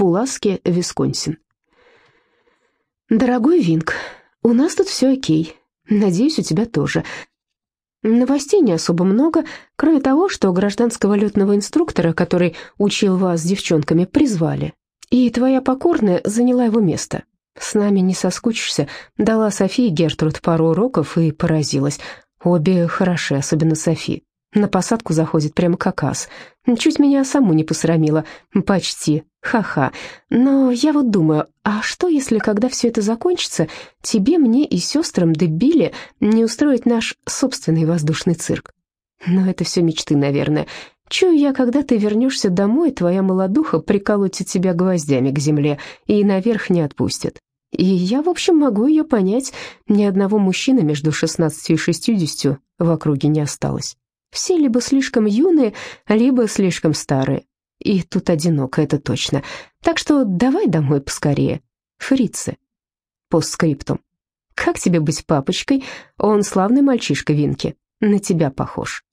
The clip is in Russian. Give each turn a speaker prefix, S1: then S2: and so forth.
S1: Пуласки, Висконсин. Дорогой Винг, у нас тут все окей. Надеюсь, у тебя тоже. Новостей не особо много, кроме того, что гражданского летного инструктора, который учил вас с девчонками, призвали. И твоя покорная заняла его место. С нами не соскучишься. Дала Софии Гертруд пару уроков и поразилась. Обе хороши, особенно Софи. На посадку заходит прямо как. Чуть меня саму не посрамила. Почти. Ха-ха. Но я вот думаю, а что, если, когда все это закончится, тебе, мне и сестрам Дебиле не устроить наш собственный воздушный цирк? Но это все мечты, наверное. Чую я, когда ты вернешься домой, твоя молодуха приколотит тебя гвоздями к земле и наверх не отпустит. И я, в общем, могу ее понять. Ни одного мужчины между 16 и 60 в округе не осталось. Все либо слишком юные, либо слишком старые. И тут одиноко, это точно. Так что давай домой поскорее. Фрицы. Постскриптум. Как тебе быть папочкой? Он славный мальчишка, Винки. На тебя похож.